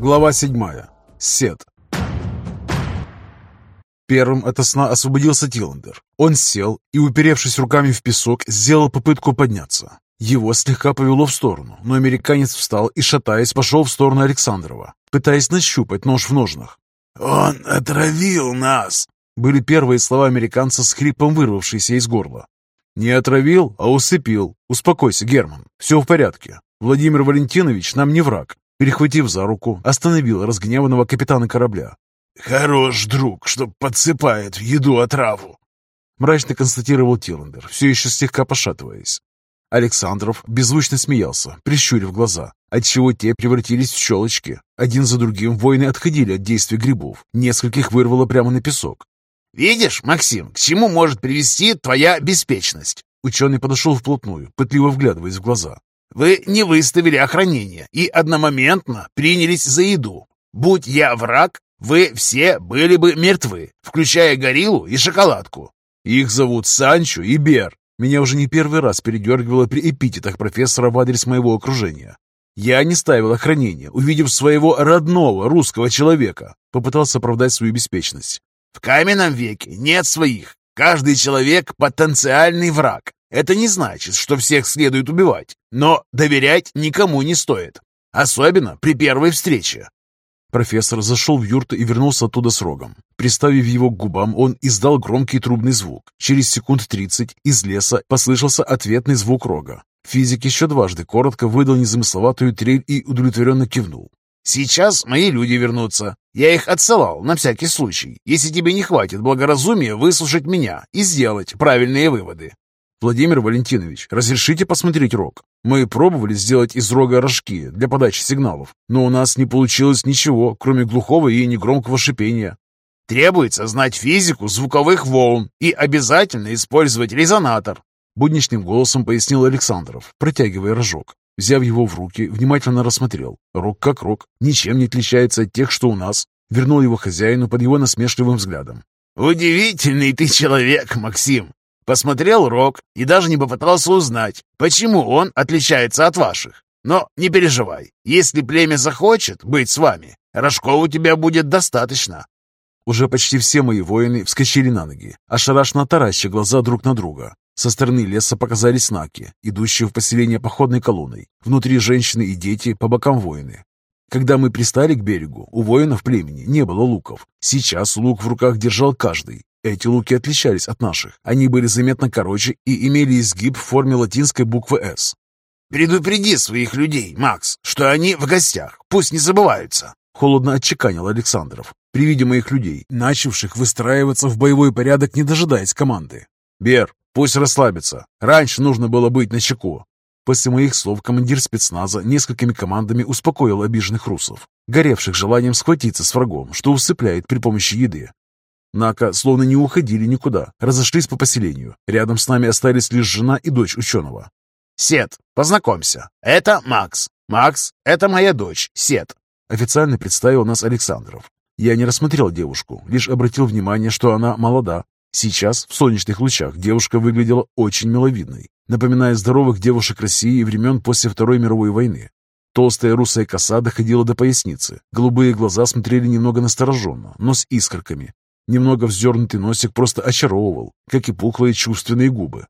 Глава 7. Сет. Первым от сна освободился Тиллендер. Он сел и, уперевшись руками в песок, сделал попытку подняться. Его слегка повело в сторону, но американец встал и, шатаясь, пошел в сторону Александрова, пытаясь нащупать нож в ножнах. «Он отравил нас!» Были первые слова американца с хрипом вырвавшиеся из горла. «Не отравил, а усыпил. Успокойся, Герман. Все в порядке. Владимир Валентинович нам не враг». Перехватив за руку, остановил разгневанного капитана корабля. «Хорош друг, что подсыпает в еду отраву!» Мрачно констатировал Тиллендер, все еще слегка пошатываясь. Александров беззвучно смеялся, прищурив глаза, отчего те превратились в щелочки. Один за другим воины отходили от действия грибов. Нескольких вырвало прямо на песок. «Видишь, Максим, к чему может привести твоя беспечность?» Ученый подошел вплотную, пытливо вглядываясь в глаза. «Вы не выставили охранение и одномоментно принялись за еду. Будь я враг, вы все были бы мертвы, включая гориллу и шоколадку. Их зовут Санчо и Бер. Меня уже не первый раз передергивало при эпитетах профессора в адрес моего окружения. Я не ставил охранения, увидев своего родного русского человека. Попытался оправдать свою беспечность. В каменном веке нет своих. Каждый человек – потенциальный враг. Это не значит, что всех следует убивать, но доверять никому не стоит. Особенно при первой встрече. Профессор зашел в юрту и вернулся оттуда с рогом. Приставив его к губам, он издал громкий трубный звук. Через секунд тридцать из леса послышался ответный звук рога. Физик еще дважды коротко выдал незамысловатую трель и удовлетворенно кивнул. «Сейчас мои люди вернутся. Я их отсылал на всякий случай, если тебе не хватит благоразумия выслушать меня и сделать правильные выводы. «Владимир Валентинович, разрешите посмотреть рог? Мы пробовали сделать из рога рожки для подачи сигналов, но у нас не получилось ничего, кроме глухого и негромкого шипения». «Требуется знать физику звуковых волн и обязательно использовать резонатор», будничным голосом пояснил Александров, протягивая рожок. Взяв его в руки, внимательно рассмотрел. Рог как рог, ничем не отличается от тех, что у нас. Вернул его хозяину под его насмешливым взглядом. «Удивительный ты человек, Максим!» Посмотрел рог и даже не попытался узнать, почему он отличается от ваших. Но не переживай, если племя захочет быть с вами, рожков у тебя будет достаточно. Уже почти все мои воины вскочили на ноги, ошарашенно тараща глаза друг на друга. Со стороны леса показались знаки, идущие в поселение походной колонной. Внутри женщины и дети, по бокам воины. Когда мы пристали к берегу, у воинов племени не было луков. Сейчас лук в руках держал каждый, эти луки отличались от наших. Они были заметно короче и имели изгиб в форме латинской буквы «С». «Предупреди своих людей, Макс, что они в гостях. Пусть не забываются», — холодно отчеканил Александров. При виде моих людей, начавших выстраиваться в боевой порядок, не дожидаясь команды. «Бер, пусть расслабится. Раньше нужно было быть начеку». После моих слов командир спецназа несколькими командами успокоил обиженных русов, горевших желанием схватиться с врагом, что усыпляет при помощи еды. Нака словно не уходили никуда, разошлись по поселению. Рядом с нами остались лишь жена и дочь ученого. «Сет, познакомься. Это Макс. Макс, это моя дочь, Сет». Официально представил нас Александров. Я не рассмотрел девушку, лишь обратил внимание, что она молода. Сейчас, в солнечных лучах, девушка выглядела очень миловидной, напоминая здоровых девушек России времен после Второй мировой войны. Толстая русая коса доходила до поясницы. Голубые глаза смотрели немного настороженно, но с искорками. Немного вздернутый носик просто очаровывал, как и пухлые чувственные губы.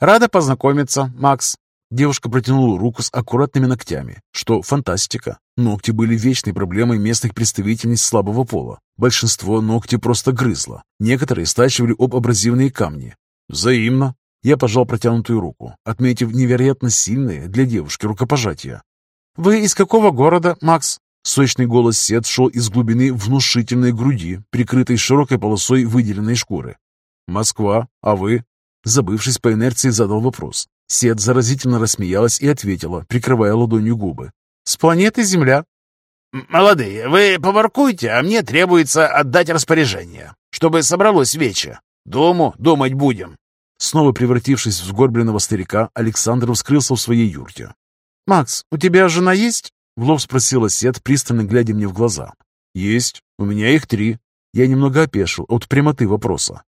«Рада познакомиться, Макс!» Девушка протянула руку с аккуратными ногтями, что фантастика. Ногти были вечной проблемой местных представительниц слабого пола. Большинство ногти просто грызло. Некоторые стачивали об абразивные камни. «Взаимно!» Я пожал протянутую руку, отметив невероятно сильное для девушки рукопожатие. «Вы из какого города, Макс?» Сочный голос Сет шел из глубины внушительной груди, прикрытой широкой полосой выделенной шкуры. «Москва, а вы?» Забывшись по инерции, задал вопрос. Сет заразительно рассмеялась и ответила, прикрывая ладонью губы. «С планеты Земля». «Молодые, вы поваркуйте, а мне требуется отдать распоряжение, чтобы собралось вече. Дому думать будем». Снова превратившись в сгорбленного старика, Александр вскрылся в своей юрте. «Макс, у тебя жена есть?» В лоб спросила Сет, пристально глядя мне в глаза. «Есть. У меня их три». Я немного опешил от прямоты вопроса.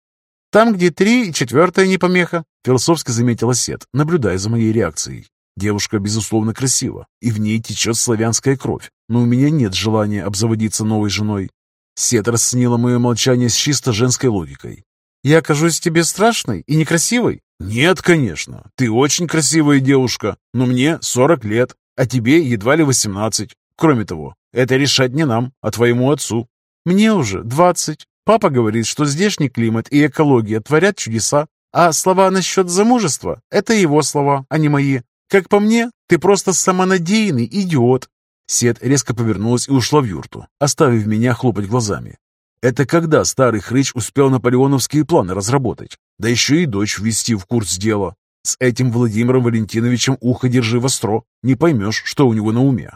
«Там, где три, четвертая не помеха», философски заметила Сет, наблюдая за моей реакцией. Девушка, безусловно, красива, и в ней течет славянская кровь, но у меня нет желания обзаводиться новой женой. Сет расценила мое молчание с чисто женской логикой. «Я окажусь тебе страшной и некрасивой?» «Нет, конечно. Ты очень красивая девушка, но мне 40 лет, а тебе едва ли 18. Кроме того, это решать не нам, а твоему отцу». «Мне уже 20. Папа говорит, что здешний климат и экология творят чудеса, а слова насчет замужества – это его слова, а не мои. Как по мне, ты просто самонадеянный идиот. Сет резко повернулась и ушла в юрту, оставив меня хлопать глазами. Это когда старый хрыч успел наполеоновские планы разработать, да еще и дочь ввести в курс дела. С этим Владимиром Валентиновичем ухо держи востро, не поймешь, что у него на уме.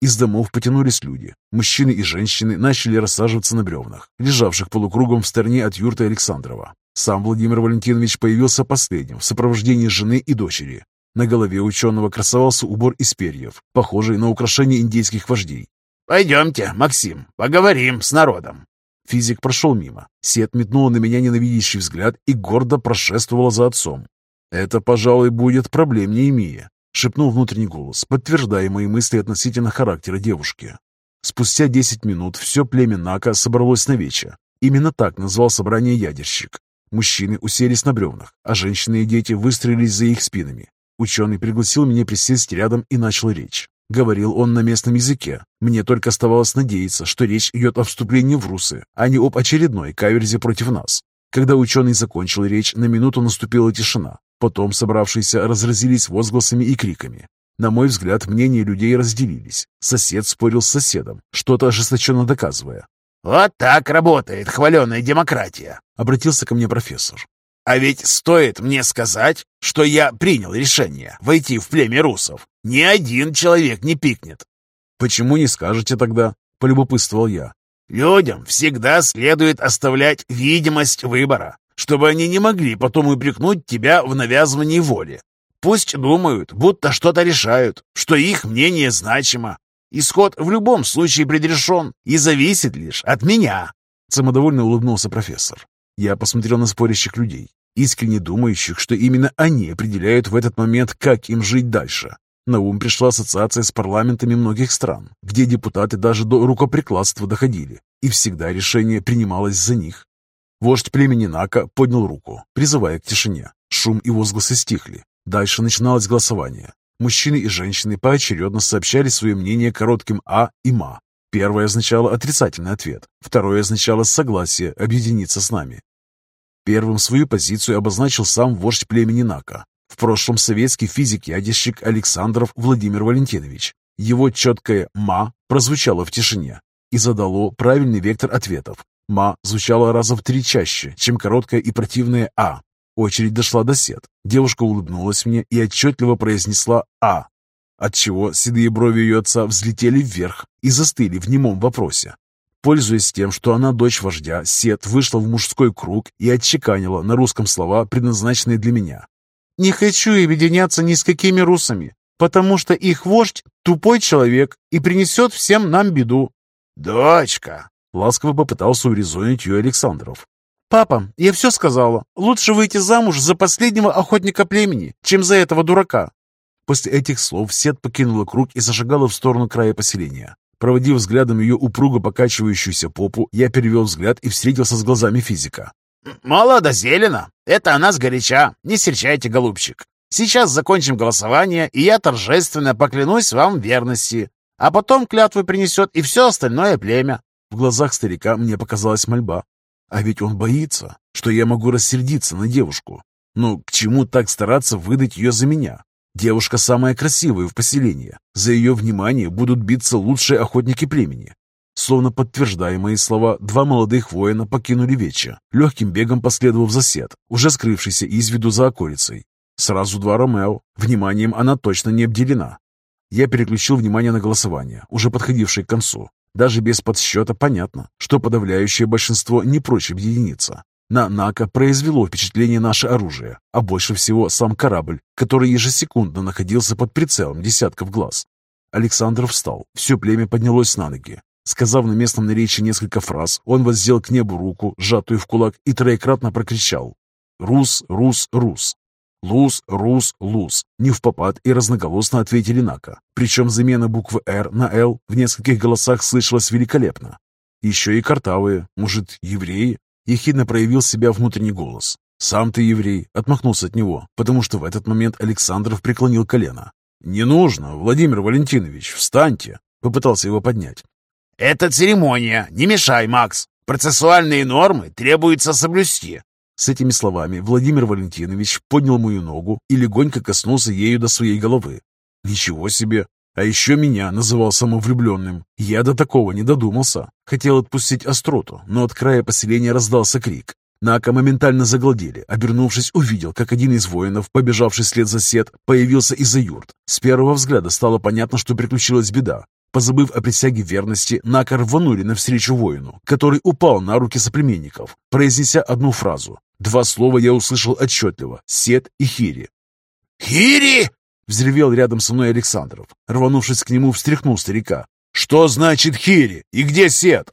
Из домов потянулись люди. Мужчины и женщины начали рассаживаться на бревнах, лежавших полукругом в стороне от юрты Александрова. Сам Владимир Валентинович появился последним в сопровождении жены и дочери. На голове ученого красовался убор из перьев, похожий на украшение индейских вождей. «Пойдемте, Максим, поговорим с народом». Физик прошел мимо. Сет метнула на меня ненавидящий взгляд и гордо прошествовала за отцом. «Это, пожалуй, будет проблемнее Мия», — шепнул внутренний голос, подтверждая мои мысли относительно характера девушки. Спустя десять минут все племя Нака собралось на вече. Именно так назвал собрание ядерщик. Мужчины уселись на бревнах, а женщины и дети выстроились за их спинами. Ученый пригласил меня присесть рядом и начал речь. Говорил он на местном языке. Мне только оставалось надеяться, что речь идет о вступлении в русы, а не об очередной каверзе против нас. Когда ученый закончил речь, на минуту наступила тишина. Потом собравшиеся разразились возгласами и криками. На мой взгляд, мнения людей разделились. Сосед спорил с соседом, что-то ожесточенно доказывая. «Вот так работает хваленая демократия», — обратился ко мне профессор. «А ведь стоит мне сказать, что я принял решение войти в племя русов. Ни один человек не пикнет». «Почему не скажете тогда?» — полюбопытствовал я. «Людям всегда следует оставлять видимость выбора, чтобы они не могли потом упрекнуть тебя в навязывании воли. Пусть думают, будто что-то решают, что их мнение значимо, Исход в любом случае предрешен и зависит лишь от меня. Самодовольно улыбнулся профессор. Я посмотрел на спорящих людей, искренне думающих, что именно они определяют в этот момент, как им жить дальше. На ум пришла ассоциация с парламентами многих стран, где депутаты даже до рукоприкладства доходили, и всегда решение принималось за них. Вождь племени Нака поднял руку, призывая к тишине. Шум и возгласы стихли. Дальше начиналось голосование. Мужчины и женщины поочередно сообщали свое мнение коротким «а» и «ма». Первое означало отрицательный ответ, второе означало согласие объединиться с нами. Первым свою позицию обозначил сам вождь племени Нака, в прошлом советский физик-ядерщик Александров Владимир Валентинович. Его четкое «ма» прозвучало в тишине и задало правильный вектор ответов. «Ма» звучало раза в три чаще, чем короткое и противное «а», Очередь дошла до сет. Девушка улыбнулась мне и отчетливо произнесла «А», отчего седые брови ее отца взлетели вверх и застыли в немом вопросе. Пользуясь тем, что она дочь вождя, Сет вышла в мужской круг и отчеканила на русском слова, предназначенные для меня. «Не хочу объединяться ни с какими русами, потому что их вождь — тупой человек и принесет всем нам беду». «Дочка!» — ласково попытался урезонить ее Александров. «Папа, я все сказала. Лучше выйти замуж за последнего охотника племени, чем за этого дурака». После этих слов Сет покинула круг и зашагала в сторону края поселения. Проводив взглядом ее упруго покачивающуюся попу, я перевел взгляд и встретился с глазами физика. «Мало да зелено. Это она сгоряча. Не серчайте, голубчик. Сейчас закончим голосование, и я торжественно поклянусь вам верности. А потом клятвы принесет и все остальное племя». В глазах старика мне показалась мольба. А ведь он боится, что я могу рассердиться на девушку. Ну, к чему так стараться выдать ее за меня? Девушка самая красивая в поселении. За ее внимание будут биться лучшие охотники племени. Словно подтверждая мои слова, два молодых воина покинули вече, легким бегом последовав за сет, уже скрывшийся из виду за околицей. Сразу два Ромео. Вниманием она точно не обделена. Я переключил внимание на голосование, уже подходившее к концу. Даже без подсчета понятно, что подавляющее большинство не прочь объединиться. На Нака произвело впечатление наше оружие, а больше всего сам корабль, который ежесекундно находился под прицелом десятков глаз. Александр встал, все племя поднялось на ноги. Сказав на местном наречии несколько фраз, он воздел к небу руку, сжатую в кулак, и троекратно прокричал «Рус, Рус, Рус!». Луз, Рус, Луз. Не в попад и разноголосно ответили Нака. Причем замена буквы «Р» на «Л» в нескольких голосах слышалась великолепно. Еще и картавые, может, евреи? Ехидно проявил себя внутренний голос. «Сам ты еврей», — отмахнулся от него, потому что в этот момент Александров преклонил колено. «Не нужно, Владимир Валентинович, встаньте!» — попытался его поднять. «Это церемония, не мешай, Макс. Процессуальные нормы требуется соблюсти». С этими словами Владимир Валентинович поднял мою ногу и легонько коснулся ею до своей головы. «Ничего себе! А еще меня называл самовлюбленным. Я до такого не додумался. Хотел отпустить остроту, но от края поселения раздался крик. Нака моментально загладили. Обернувшись, увидел, как один из воинов, побежавший след за сет, появился из-за юрт. С первого взгляда стало понятно, что приключилась беда. Позабыв о присяге верности, Нака рванули навстречу воину, который упал на руки соплеменников, произнеся одну фразу. Два слова я услышал отчетливо — «Сет» и «Хири». «Хири!» — взревел рядом со мной Александров. Рванувшись к нему, встряхнул старика. «Что значит Хири? И где Сет?»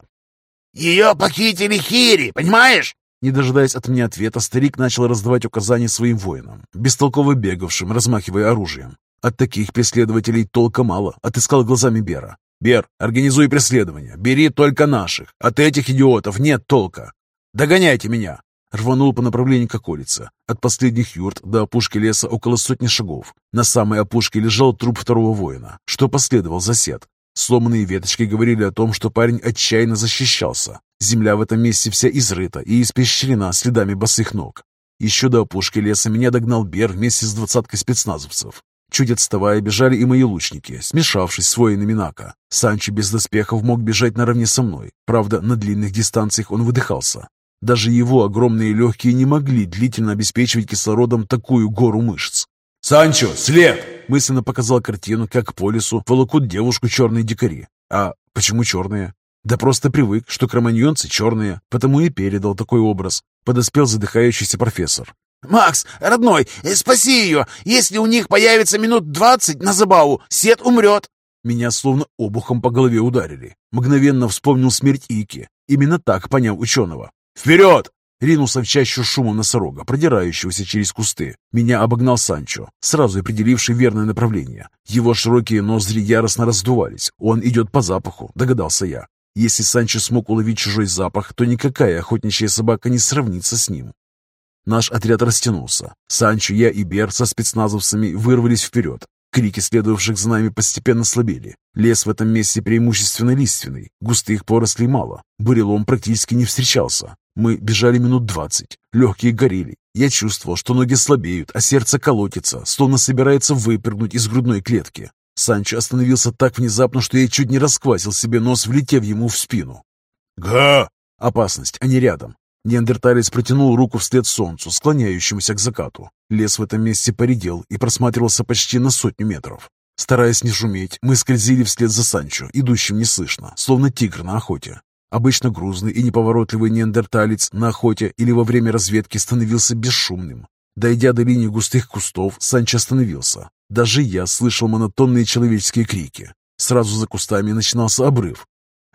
«Ее похитили Хири, понимаешь?» Не дожидаясь от меня ответа, старик начал раздавать указания своим воинам, бестолково бегавшим, размахивая оружием. От таких преследователей толка мало, отыскал глазами Бера. «Бер, организуй преследование, бери только наших, от этих идиотов нет толка. Догоняйте меня!» Рванул по направлению к околице. От последних юрт до опушки леса около сотни шагов. На самой опушке лежал труп второго воина, что последовал за сет. Сломанные веточки говорили о том, что парень отчаянно защищался. Земля в этом месте вся изрыта и испещрена следами босых ног. Еще до опушки леса меня догнал Бер вместе с двадцаткой спецназовцев. Чуть отставая, бежали и мои лучники, смешавшись с воинами Нака. Санчо без доспехов мог бежать наравне со мной. Правда, на длинных дистанциях он выдыхался. Даже его огромные легкие не могли длительно обеспечивать кислородом такую гору мышц. «Санчо, след!» Мысленно показал картину, как по лесу волокут девушку черные дикари. А почему черные? Да просто привык, что кроманьонцы черные, потому и передал такой образ. Подоспел задыхающийся профессор. «Макс, родной, э, спаси ее! Если у них появится минут двадцать на забаву, Сет умрет!» Меня словно обухом по голове ударили. Мгновенно вспомнил смерть Ики. Именно так понял ученого. «Вперед!» Ринулся в чащу шумом носорога, продирающегося через кусты. Меня обогнал Санчо, сразу определивший верное направление. Его широкие ноздри яростно раздувались. Он идет по запаху, догадался я. Если Санчо смог уловить чужой запах, то никакая охотничья собака не сравнится с ним. Наш отряд растянулся. Санчо, я и Бер со спецназовцами вырвались вперед. Крики следовавших за нами постепенно слабели. Лес в этом месте преимущественно лиственный, густых порослей мало, бурелом практически не встречался. Мы бежали минут двадцать, легкие горели. Я чувствовал, что ноги слабеют, а сердце колотится, словно собирается выпрыгнуть из грудной клетки. Санчо остановился так внезапно, что я чуть не расквасил себе нос, влетев ему в спину. «Га!» Опасность, а не рядом. Неандерталец протянул руку вслед солнцу, склоняющемуся к закату. Лес в этом месте поредел и просматривался почти на сотню метров. Стараясь не шуметь, мы скользили вслед за Санчо, идущим неслышно, словно тигр на охоте. Обычно грузный и неповоротливый неандерталец на охоте или во время разведки становился бесшумным. Дойдя до линии густых кустов, Санчо остановился. Даже я слышал монотонные человеческие крики. Сразу за кустами начинался обрыв,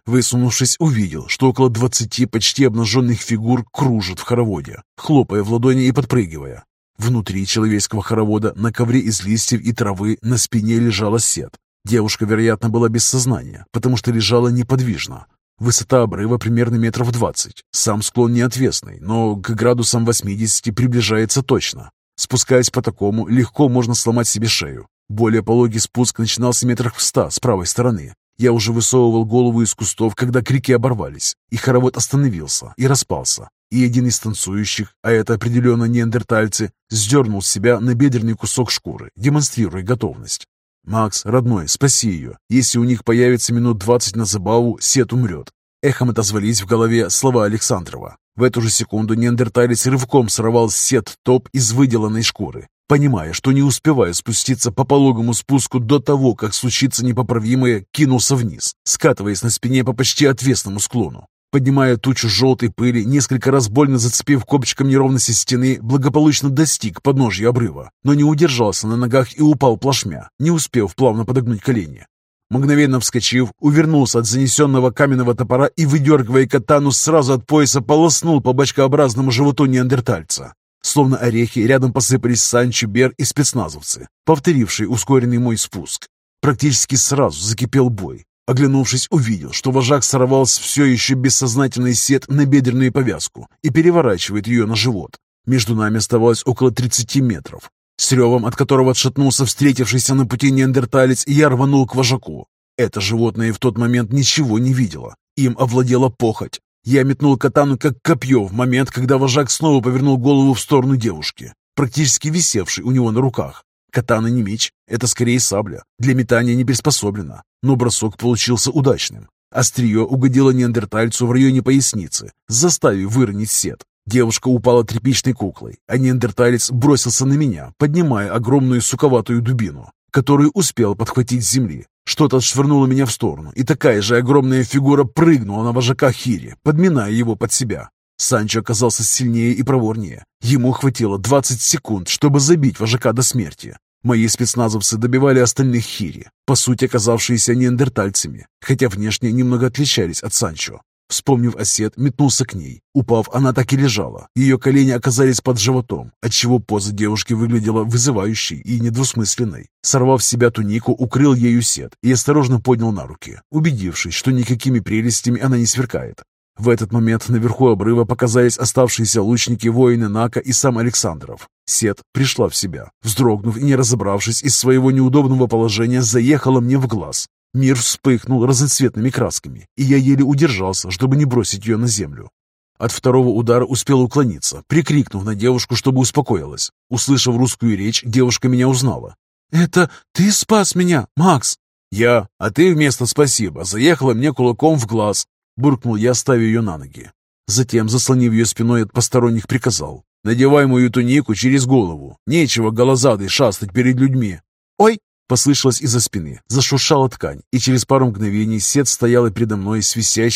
Высунувшись, увидел, что около двадцати почти обнаженных фигур кружат в хороводе, хлопая в ладони и подпрыгивая. Внутри человеческого хоровода на ковре из листьев и травы на спине лежала сет. Девушка, вероятно, была без сознания, потому что лежала неподвижно. Высота обрыва примерно метров двадцать. Сам склон не отвесный, но к градусам 80 приближается точно. Спускаясь по такому, легко можно сломать себе шею. Более пологий спуск начинался метрах в ста с правой стороны, я уже высовывал голову из кустов, когда крики оборвались, и хоровод остановился и распался. И один из танцующих, а это определенно неандертальцы, сдернул с себя набедренный кусок шкуры, демонстрируя готовность. «Макс, родной, спаси ее. Если у них появится минут двадцать на забаву, Сет умрет». Эхом отозвались в голове слова Александрова. В эту же секунду неандерталец рывком сорвал Сет топ из выделанной шкуры Понимая, что не успевая спуститься по пологому спуску до того, как случится непоправимое, кинулся вниз, скатываясь на спине по почти отвесному склону. Поднимая тучу желтой пыли, несколько раз больно зацепив копчиком неровности стены, благополучно достиг подножья обрыва, но не удержался на ногах и упал плашмя, не успев плавно подогнуть колени. Мгновенно вскочив, увернулся от занесенного каменного топора и, выдергивая катану, сразу от пояса полоснул по бочкообразному животу неандертальца. Словно орехи рядом посыпались Санчо, Бер и спецназовцы, повторившие ускоренный мой спуск. Практически сразу закипел бой. Оглянувшись, увидел, что вожак сорвал с все еще бессознательный сет на бедренную повязку и переворачивает ее на живот. Между нами оставалось около 30 метров. С ревом, от которого отшатнулся встретившийся на пути неандерталец, я рванул к вожаку. Это животное в тот момент ничего не видело. Им овладела похоть. Я метнул катану как копье в момент, когда вожак снова повернул голову в сторону девушки, практически висевшей у него на руках. Катана не меч, это скорее сабля. Для метания не приспособлена, но бросок получился удачным. Острие угодило неандертальцу в районе поясницы, заставив выронить сет. Девушка упала тряпичной куклой, а неандерталец бросился на меня, поднимая огромную суковатую дубину, которую успел подхватить с земли. Что-то отшвырнуло меня в сторону, и такая же огромная фигура прыгнула на вожака Хири, подминая его под себя. Санчо оказался сильнее и проворнее. Ему хватило 20 секунд, чтобы забить вожака до смерти. Мои спецназовцы добивали остальных Хири, по сути оказавшиеся неандертальцами, хотя внешне немного отличались от Санчо. Вспомнив осет, метнулся к ней. Упав, она так и лежала. Ее колени оказались под животом, отчего поза девушки выглядела вызывающей и недвусмысленной. Сорвав с себя тунику, укрыл ею сет и осторожно поднял на руки, убедившись, что никакими прелестями она не сверкает. В этот момент наверху обрыва показались оставшиеся лучники воины Нака и сам Александров. Сет пришла в себя, вздрогнув и не разобравшись из своего неудобного положения, заехала мне в глаз. Мир вспыхнул разноцветными красками, и я еле удержался, чтобы не бросить ее на землю. От второго удара успел уклониться, прикрикнув на девушку, чтобы успокоилась. Услышав русскую речь, девушка меня узнала. «Это ты спас меня, Макс?» «Я, а ты вместо спасибо заехала мне кулаком в глаз», буркнул я, ставя ее на ноги. Затем, заслонив ее спиной от посторонних, приказал. «Надевай мою тунику через голову. Нечего голозадой шастать перед людьми». «Ой!» Послышалось из-за спины, зашуршала ткань, и через пару мгновений Сет стояла передо мной с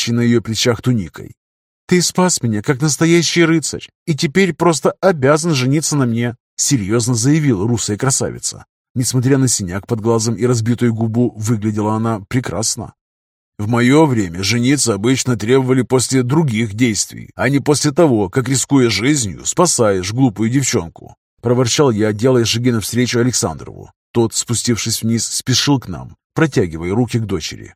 на ее плечах туникой. «Ты спас меня, как настоящий рыцарь, и теперь просто обязан жениться на мне», серьезно заявила русая красавица. Несмотря на синяк под глазом и разбитую губу, выглядела она прекрасно. В мое время жениться обычно требовали после других действий, а не после того, как, рискуя жизнью, спасаешь глупую девчонку. Проворчал я, делая шаги навстречу Александрову. Тот, спустившись вниз, спешил к нам, протягивая руки к дочери.